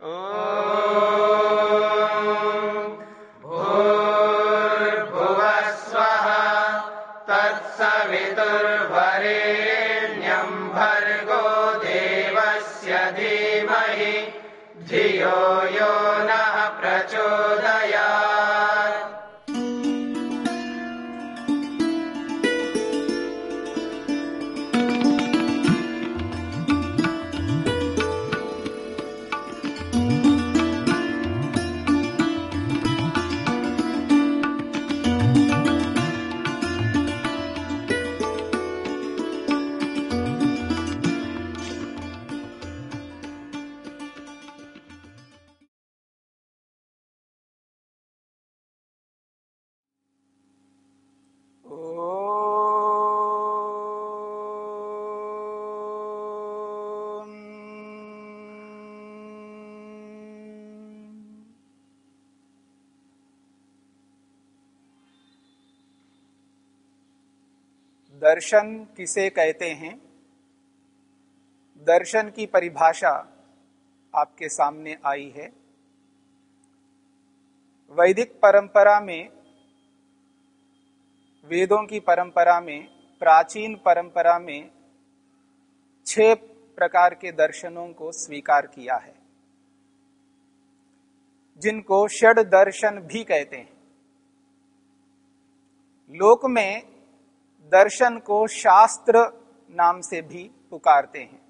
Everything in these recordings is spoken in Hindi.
Oh. दर्शन किसे कहते हैं? दर्शन की परिभाषा आपके सामने आई है। वैदिक परंपरा में, वेदों की परंपरा में, प्राचीन परंपरा में छह प्रकार के दर्शनों को स्वीकार किया है, जिनको षड दर्शन भी कहते हैं। लोक में दर्शन को शास्त्र नाम से भी पुकारते हैं।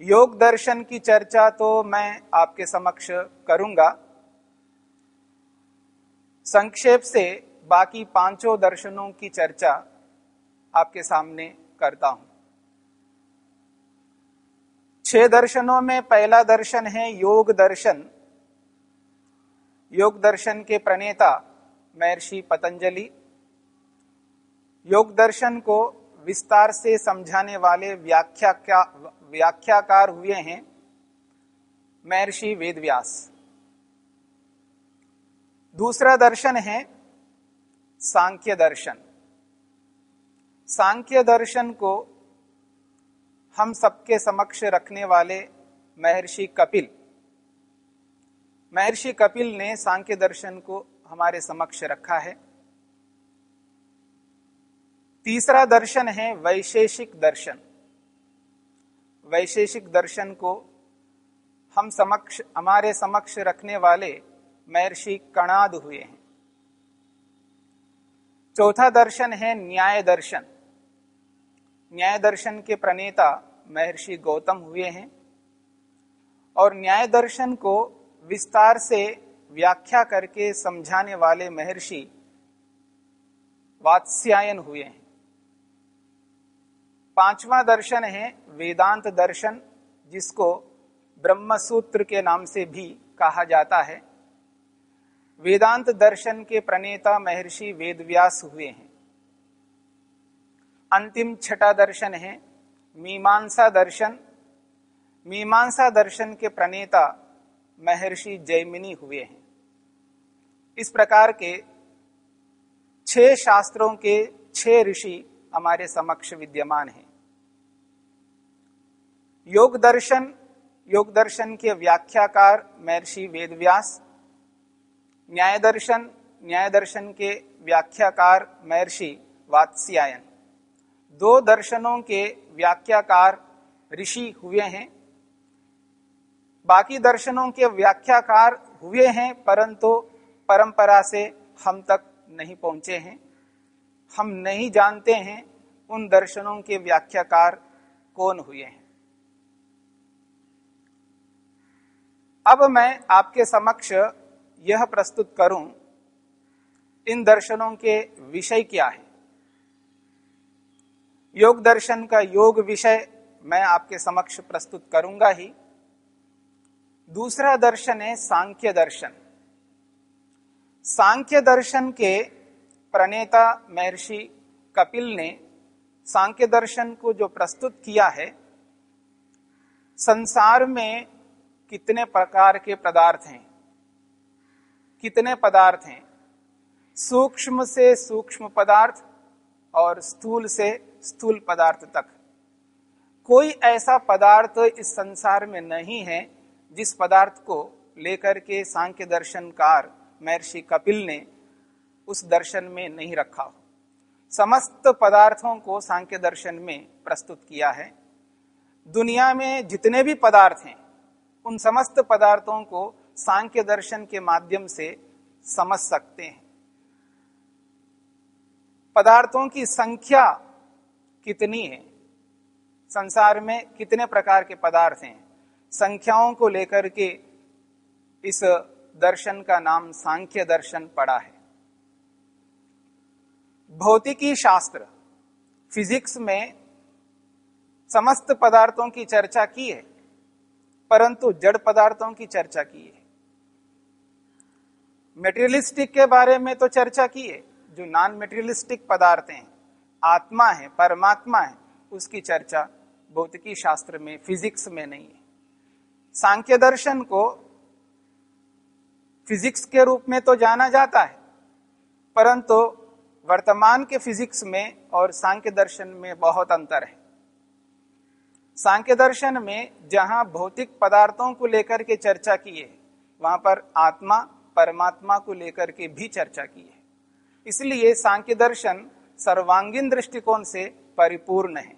योग दर्शन की चर्चा तो मैं आपके समक्ष करूँगा। संक्षेप से बाकी पाँचों दर्शनों की चर्चा आपके सामने करता हूँ। छह दर्शनों में पहला दर्शन है योग दर्शन। योग दर्शन के प्रणेता महर्षि पतंजलि योग दर्शन को विस्तार से समझाने वाले व्याख्या व्याख्याकार हुए हैं महर्षि वेदव्यास। दूसरा दर्शन है सांख्य दर्शन। सांख्य दर्शन को हम सबके समक्ष रखने वाले महर्षि कपिल। महर्षि कपिल ने सांख्य दर्शन को हमारे समक्ष रखा है। तीसरा दर्शन है वैशेषिक दर्शन। वैशेषिक दर्शन को हम समक्ष, हमारे समक्ष रखने वाले महर्षि कणाद हुए हैं। चौथा दर्शन है न्याय दर्शन। न्याय दर्शन के प्रणेता महर्षि गौतम हुए हैं और न्याय दर्शन को विस्तार से व्याख्या करके समझाने वाले महर्षि वात्स्यायन हुए हैं। पांचवा दर्शन है वेदांत दर्शन, जिसको ब्रह्म सूत्र के नाम से भी कहा जाता है। वेदांत दर्शन के प्रणेता महर्षि वेदव्यास हुए हैं। अंतिम छठा दर्शन है मीमांसा दर्शन। मीमांसा दर्शन के प्रणेता महर्षि जैमिनी हुए हैं। इस प्रकार के छह शास्त्रों के छह ऋषि हमारे समक्ष विद्यमान हैं। योग दर्शन योग दर्शन के व्याख्याकार महर्षि वेदव्यास न्याय दर्शन न्याय दर्शन के व्याख्याकार महर्षि वात्स्यायन। दो दर्शनों के व्याख्याकार ऋषि हुए हैं। बाकी दर्शनों के व्याख्याकार हुए हैं, परंतु परंपरा से हम तक नहीं पहुँचे हैं। हम नहीं जानते हैं उन दर्शनों के व्याख्याकार कौन हुए हैं। अब मैं आपके समक्ष यह प्रस्तुत करूँ, इन दर्शनों के विषय क्या है। योग दर्शन का योग विषय मैं आपके समक्ष प्रस्तुत करूँगा ही। दूसरा दर्शन है सांख्य दर्शन। सांख्य दर्शन के प्रणेता महर्षि कपिल ने सांख्य दर्शन को जो प्रस्तुत किया है, संसार में कितने प्रकार के पदार्थ हैं? कितने पदार्थ हैं? सूक्ष्म से सूक्ष्म पदार्थ और स्थूल से स्थूल पदार्थ तक। कोई ऐसा पदार्थ इस संसार में नहीं है जिस पदार्थ को लेकर के सांख्य दर्शनकार महर्षि कपिल ने उस दर्शन में नहीं रखा हो। समस्त पदार्थों को सांख्य दर्शन में प्रस्तुत किया है। दुनिया में जितने भी पदार्थ हैं उन समस्त पदार्थों को सांख्य दर्शन के माध्यम से समझ सकते हैं। पदार्थों की संख्या कितनी है? संसार में कितने प्रकार के पदार्थ हैं? संख्याओं को लेकर के इस दर्शन का नाम सांख्य दर्शन पड़ा है। भौतिकी शास्त्र, फिजिक्स में समस्त पदार्थों की चर्चा की है। परंतु जड़ पदार्थों की चर्चा की है। मेटेरियलिस्टिक के बारे में तो चर्चा की है। जो नॉन मेटेरियलिस्टिक पदार्थ हैं, आत्मा है, परमात्मा है, उसकी चर्चा भौतिकी शास्त्र में फिजिक्स में नहीं है। सांख्य दर्शन को फिजिक्स के रूप में तो जाना जाता है, परंतु वर्तमान के फिजिक्स में और सांख्य दर्शन में बहुत अंतर है। सांख्य दर्शन में जहाँ भौतिक पदार्थों को लेकर के चर्चा की है, वहाँ पर आत्मा, परमात्मा को लेकर के भी चर्चा की है। इसलिए सांख्य दर्शन सर्वांगीण दृष्टिकोण से परिपूर्ण है।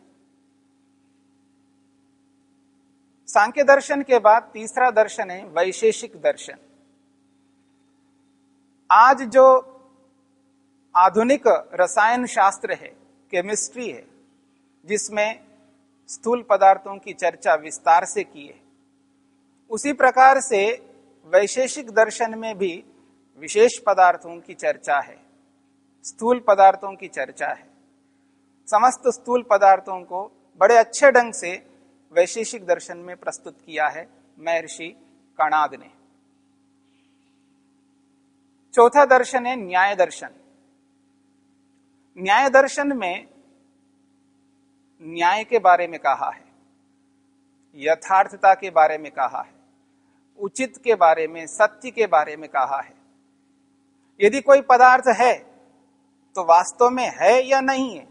सांख्य दर्शन के बाद तीसरा दर्शन है वैशेषिक दर्शन। आज जो आधुनिक रसायन शास्त्र है केमिस्ट्री है, जिसमें स्थूल पदार्थों की चर्चा विस्तार से की है उसी प्रकार से वैशेषिक दर्शन में भी विशेष पदार्थों की चर्चा है। स्थूल पदार्थों की चर्चा है। समस्त स्थूल पदार्थों को बड़े अच्छे ढंग से वैशेषिक दर्शन में प्रस्तुत किया है महर्षि कणाद ने। चौथा दर्शन है न्याय दर्शन। न्याय दर्शन में न्याय के बारे में कहा है, यथार्थता के बारे में कहा है, उचित के बारे में, सत्य के बारे में कहा है। यदि कोई पदार्थ है तो वास्तव में है या नहीं है,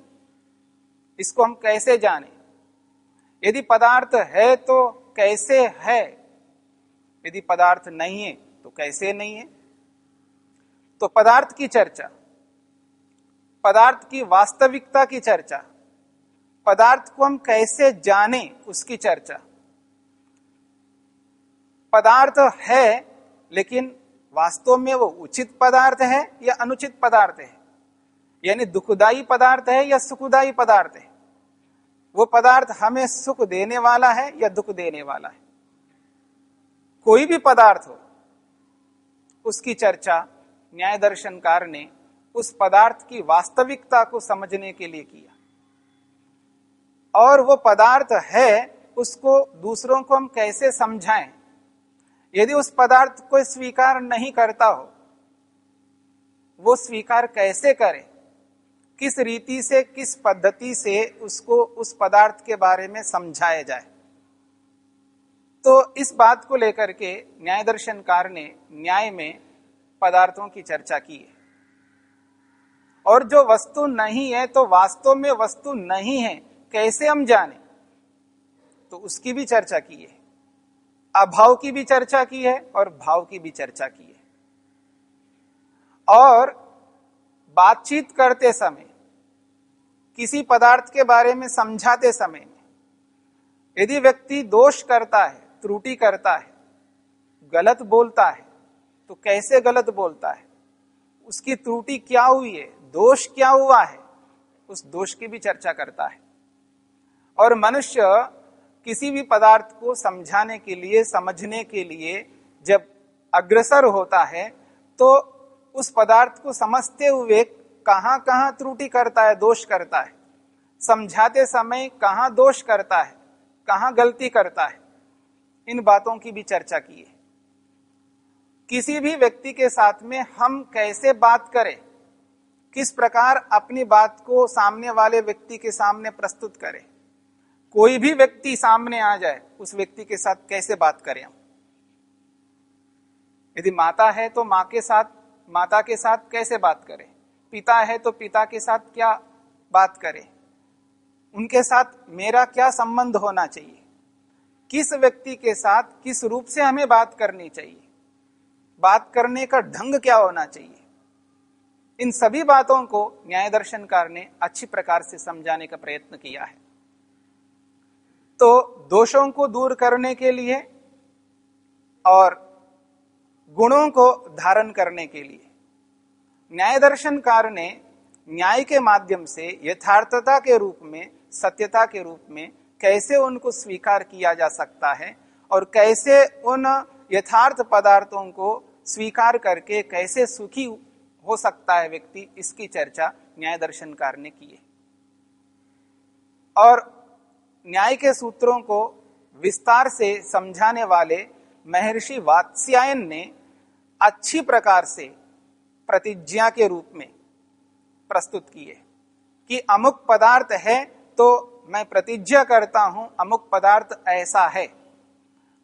इसको हम कैसे जाने? यदि पदार्थ है तो कैसे है? यदि पदार्थ नहीं है तो कैसे नहीं है? तो पदार्थ की चर्चा, पदार्थ की वास्तविकता की चर्चा पदार्थ को हम कैसे जाने उसकी चर्चा। पदार्थ है, लेकिन वास्तव में वो उचित पदार्थ है या अनुचित पदार्थ है? यानी दुखदाई पदार्थ है या सुखदाई पदार्थ है? वो पदार्थ हमें सुख देने वाला है या दुख देने वाला है? कोई भी पदार्थ हो, उसकी चर्चा न्याय दर्शनकार ने उस पदार्थ की वास्तविकता को समझने के लिए किया। और वो पदार्थ है, उसको दूसरों को हम कैसे समझाएँ? यदि उस पदार्थ को स्वीकार नहीं करता हो, वो स्वीकार कैसे करे? किस रीति से, किस पद्धति से उसको उस पदार्थ के बारे में समझाया जाए? तो इस बात को लेकर के न्याय दर्शनकार ने न्याय में पदार्थों की चर्चा की है। और जो वस्तु नहीं है तो वास्तव में वस्तु नहीं है। कैसे हम जाने? तो उसकी भी चर्चा की है। अभाव की भी चर्चा की है और भाव की भी चर्चा की है। और बातचीत करते समय, किसी पदार्थ के बारे में समझाते समय, यदि व्यक्ति दोष करता है, त्रुटि करता है, गलत बोलता है तो कैसे गलत बोलता है? उसकी त्रुटि क्या हुई है? दोष क्या हुआ है? उस दोष की भी चर्चा करता है। और मनुष्य किसी भी पदार्थ को समझाने के लिए, समझने के लिए जब अग्रसर होता है तो उस पदार्थ को समझते हुए कहाँ कहाँ त्रुटि करता है, दोष करता है। समझाते समय कहाँ दोष करता है, कहाँ गलती करता है, इन बातों की भी चर्चा की है किसी भी व्यक्ति के साथ में हम कैसे बात करें, किस प्रकार अपनी बात को सामने वाले व्यक्ति के सामने प्रस्तुत करें कोई भी व्यक्ति सामने आ जाए, उस व्यक्ति के साथ कैसे बात करें हम? यदि माता है तो माँ के साथ, माता के साथ कैसे बात करें? पिता है तो पिता के साथ क्या बात करें? उनके साथ मेरा क्या संबंध होना चाहिए? किस व्यक्ति के साथ, किस रूप से हमें बात करनी चाहिए? बात करने का ढंग क्या होना चाहिए? इन सभी बातों को न्याय दर्शनकार ने अच्छी प्रकार से समझाने का प्रयत्न किया है। तो दोषों को दूर करने के लिए और गुणों को धारण करने के लिए। न्याय दर्शनकार ने न्याय के माध्यम से यथार्थता के रूप में, सत्यता के रूप में कैसे उनको स्वीकार किया जा सकता है और कैसे उन यथार्थ पदार्थों को स्वीकार करके कैसे सुखी हो सकता है व्यक्ति, इसकी चर्चा न्याय दर्शनकार ने की है। और न्याय के सूत्रों को विस्तार से समझाने वाले महर्षि वात्स्यायन ने अच्छी प्रकार से प्रतिज्ञा के रूप में प्रस्तुत किए कि अमुक पदार्थ है तो मैं प्रतिज्ञा करता हूँ, अमुक पदार्थ ऐसा है।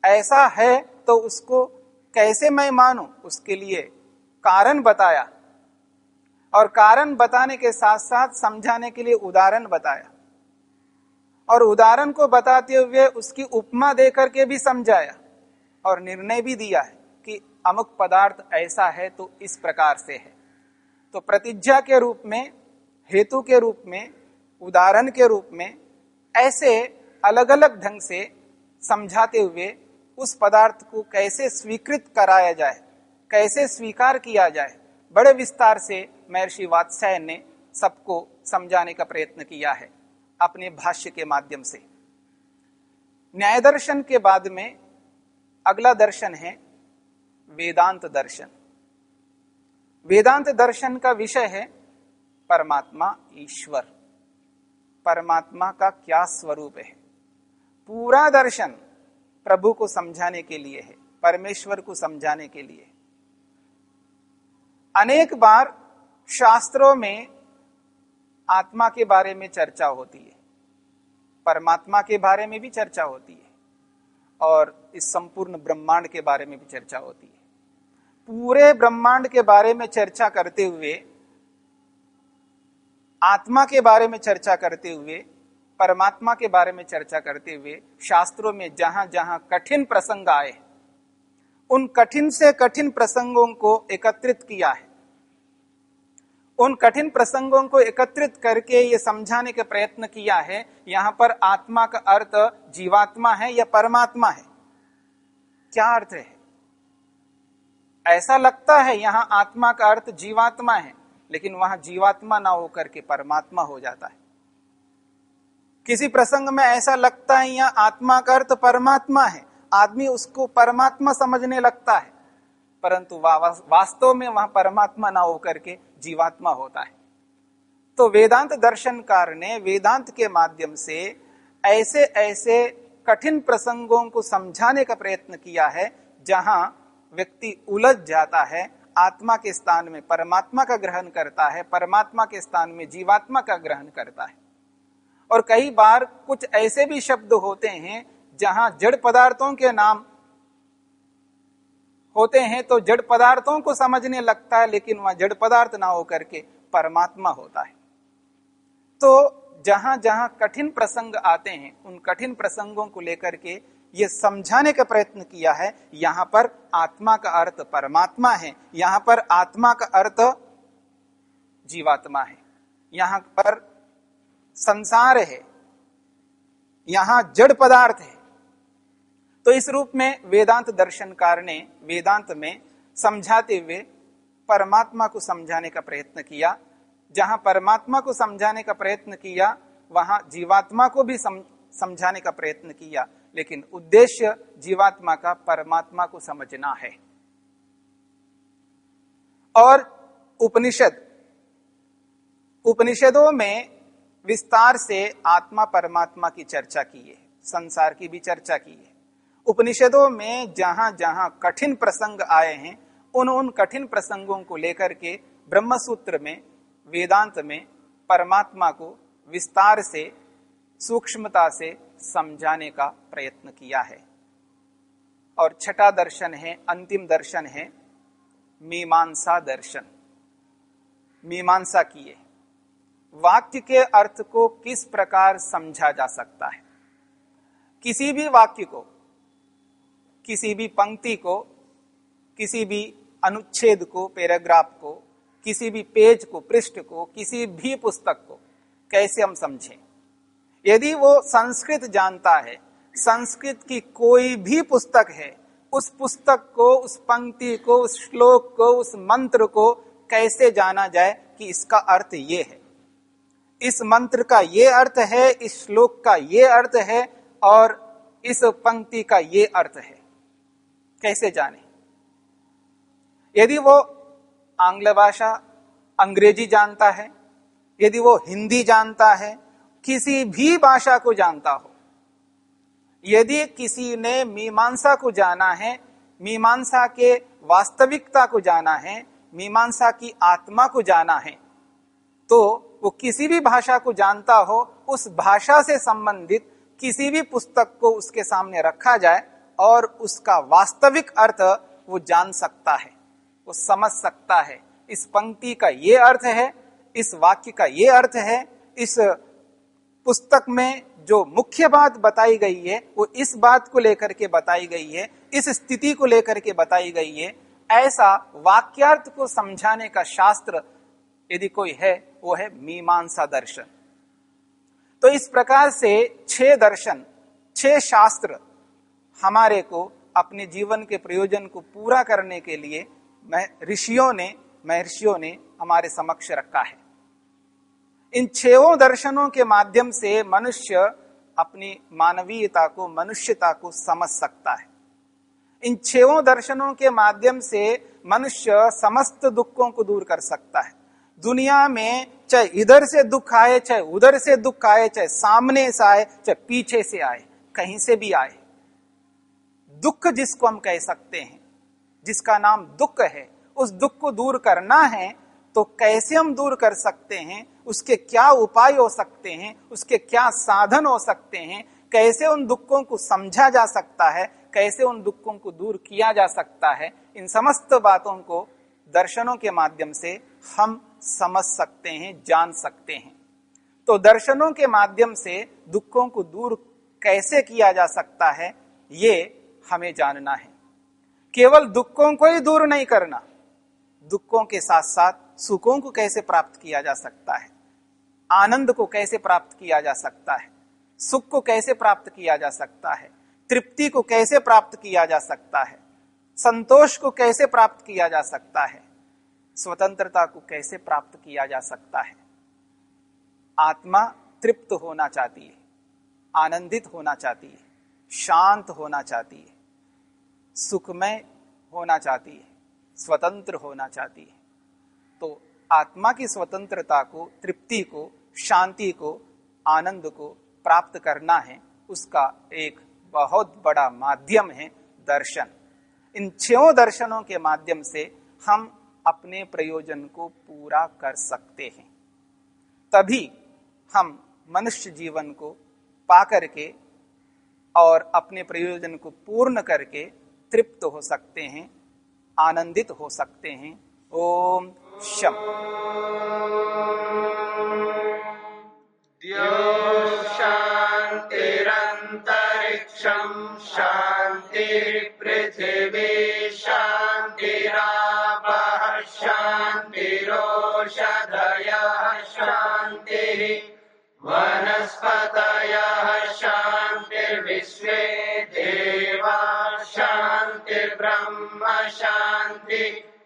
ऐसा है तो उसको कैसे मैं मानू? उसके लिए कारण बताया और कारण बताने के साथ साथ समझाने के लिए उदाहरण बताया। और उदाहरण को बताते हुए उसकी उपमा देकर के भी समझाया और निर्णय भी दिया है कि अमुक पदार्थ ऐसा है तो इस प्रकार से है। तो प्रतिज्ञा के रूप में, हेतु के रूप में, उदाहरण के रूप में ऐसे अलग अलग ढंग से समझाते हुए उस पदार्थ को कैसे स्वीकृत कराया जाए, कैसे स्वीकार किया जाए, बड़े विस्तार से महर्षि वात्साय ने सबको समझाने का प्रयत्न किया है। अपने भाष्य के माध्यम से। न्याय दर्शन के बाद में अगला दर्शन है वेदांत दर्शन। वेदांत दर्शन का विषय है परमात्मा ईश्वर। परमात्मा का क्या स्वरूप है? पूरा दर्शन प्रभु को समझाने के लिए है, परमेश्वर को समझाने के लिए। अनेक बार शास्त्रों में आत्मा के बारे में चर्चा होती है। परमात्मा के बारे में भी चर्चा होती है और इस संपूर्ण ब्रह्मांड के बारे में भी चर्चा होती है। पूरे ब्रह्मांड के बारे में चर्चा करते हुए, आत्मा के बारे में चर्चा करते हुए, परमात्मा के बारे में चर्चा करते हुए, शास्त्रों में जहाँ जहाँ कठिन प्रसंग आए उन कठिन से कठिन प्रसंगों को एकत्रित किया है। उन कठिन प्रसंगों को एकत्रित करके ये समझाने का प्रयत्न किया है, यहाँ पर आत्मा का अर्थ जीवात्मा है या परमात्मा है? क्या अर्थ है? ऐसा लगता है यहाँ आत्मा का अर्थ जीवात्मा है, लेकिन वहाँ जीवात्मा ना होकर के परमात्मा हो जाता है। किसी प्रसंग में ऐसा लगता है यहाँ आत्मा का अर्थ परमात्मा है, आदमी उसको परमात्मा समझने लगता है, परंतु वास्तव में वहाँ परमात्मा ना होकर के जीवात्मा होता है। तो वेदांत दर्शनकार ने वेदांत के माध्यम से ऐसे ऐसे कठिन प्रसंगों को समझाने का प्रयत्न किया है, जहाँ व्यक्ति उलझ जाता है, आत्मा के स्थान में परमात्मा का ग्रहण करता है, परमात्मा के स्थान में जीवात्मा का ग्रहण करता है। और कई बार कुछ ऐसे भी शब्द होते हैं, जहाँ जड़ पदार्थों के नाम होते हैं तो जड़ पदार्थों को समझने लगता है, लेकिन वह जड़ पदार्थ ना होकर के परमात्मा होता है। तो जहाँ जहाँ कठिन प्रसंग आते हैं, उन कठिन प्रसंगों को लेकर के ये समझाने का प्रयत्न किया है, यहाँ पर आत्मा का अर्थ परमात्मा है, यहाँ पर आत्मा का अर्थ जीवात्मा है, यहाँ पर संसार है, यहाँ जड़ पदार्थ है। तो इस रूप में वेदांत दर्शनकार ने वेदांत में समझाते हुए परमात्मा को समझाने का प्रयत्न किया। जहाँ परमात्मा को समझाने का प्रयत्न किया, वहाँ जीवात्मा को भी समझाने का प्रयत्न किया। लेकिन उद्देश्य जीवात्मा का परमात्मा को समझना है। और उपनिषद, उपनिषदों में विस्तार से आत्मा परमात्मा की चर्चा की है, संसार की भी चर्चा की है। उपनिषदों में जहाँ जहाँ कठिन प्रसंग आए हैं, उन उन कठिन प्रसंगों को लेकर के ब्रह्म सूत्र में, वेदांत में, परमात्मा को विस्तार से, सूक्ष्मता से समझाने का प्रयत्न किया है। और छठा दर्शन है, अंतिम दर्शन है, मीमांसा दर्शन। मीमांसा किए। वाक्य के अर्थ को किस प्रकार समझा जा सकता है? किसी भी वाक्य को किसी भी पंक्ति को, किसी भी अनुच्छेद को, पैराग्राफ को, किसी भी पेज को, पृष्ठ को, किसी भी पुस्तक को कैसे हम समझें? यदि वो संस्कृत जानता है, संस्कृत की कोई भी पुस्तक है, उस पुस्तक को, उस पंक्ति को, उस श्लोक को, उस मंत्र को कैसे जाना जाए कि इसका अर्थ ये है? इस मंत्र का ये अर्थ है, इस श्लोक का ये अर्थ है, और इस पंक्ति का ये अर्थ है। कैसे जाने? यदि वो आंग्ल भाषा अंग्रेज़ी जानता है, यदि वो हिंदी जानता है, किसी भी भाषा को जानता हो, यदि किसी ने मीमांसा को जाना है, मीमांसा के वास्तविकता को जाना है, मीमांसा की आत्मा को जाना है तो वो किसी भी भाषा को जानता हो, उस भाषा से संबंधित किसी भी पुस्तक को उसके सामने रखा जाए और उसका वास्तविक अर्थ वो जान सकता है, वो समझ सकता है। इस पंक्ति का ये अर्थ है, इस वाक्य का ये अर्थ है, इस पुस्तक में जो मुख्य बात बताई गई है, वो इस बात को लेकर के बताई गई है, इस स्थिति को लेकर के बताई गई है। ऐसा वाक्यार्थ को समझाने का शास्त्र यदि कोई है, वो है मीमांसा दर्शन। तो इस प्रकार से छह दर्शन, छह शास्त्र हमारे को अपने जीवन के प्रयोजन को पूरा करने के लिए ऋषियों ने महर्षियों ने हमारे समक्ष रखा है। इन छो दर्शनों के माध्यम से मनुष्य अपनी मानवीयता को, मनुष्यता को समझ सकता है। इन छो दर्शनों के माध्यम से मनुष्य समस्त दुखों को दूर कर सकता है। दुनिया में चाहे इधर से दुख आए, चाहे उधर से दुख आए, चाहे सामने से आए, चाहे पीछे से आए, कहीं से भी आए। दुख जिसको हम कह सकते हैं, जिसका नाम दुख है, उस दुख को दूर करना है तो कैसे हम दूर कर सकते हैं, उसके क्या उपाय हो सकते हैं, उसके क्या साधन हो सकते हैं, कैसे उन दुखों को समझा जा सकता है, कैसे उन दुखों को दूर किया जा सकता है, इन समस्त बातों को दर्शनों के माध्यम से हम समझ सकते हैं, जान सकते हैं। तो दर्शनों के माध्यम से दुखों को दूर कैसे किया जा सकता है, ये हमें जानना है। केवल दुखों को ही दूर नहीं करना, दुखों के साथ साथ सुखों को कैसे प्राप्त किया जा सकता है? आनंद को कैसे प्राप्त किया जा सकता है? सुख को कैसे प्राप्त किया जा सकता है? तृप्ति को कैसे प्राप्त किया जा सकता है? संतोष को कैसे प्राप्त किया जा सकता है? स्वतंत्रता को कैसे प्राप्त किया जा सकता है? आत्मा तृप्त होना चाहती है, आनंदित होना चाहती है, शांत होना चाहती है। सुखमय होना चाहती है, स्वतंत्र होना चाहती है। तो आत्मा की स्वतंत्रता को, तृप्ति को, शांति को, आनंद को प्राप्त करना है, उसका एक बहुत बड़ा माध्यम है दर्शन। इन छो दर्शनों के माध्यम से हम अपने प्रयोजन को पूरा कर सकते हैं। तभी हम मनुष्य जीवन को पा करके और अपने प्रयोजन को पूर्ण करके तृप्त हो सकते हैं आनंदित हो सकते हैं। ओम शम शांतिरंतरिक्षम शांति पृथ्वी शांतिराप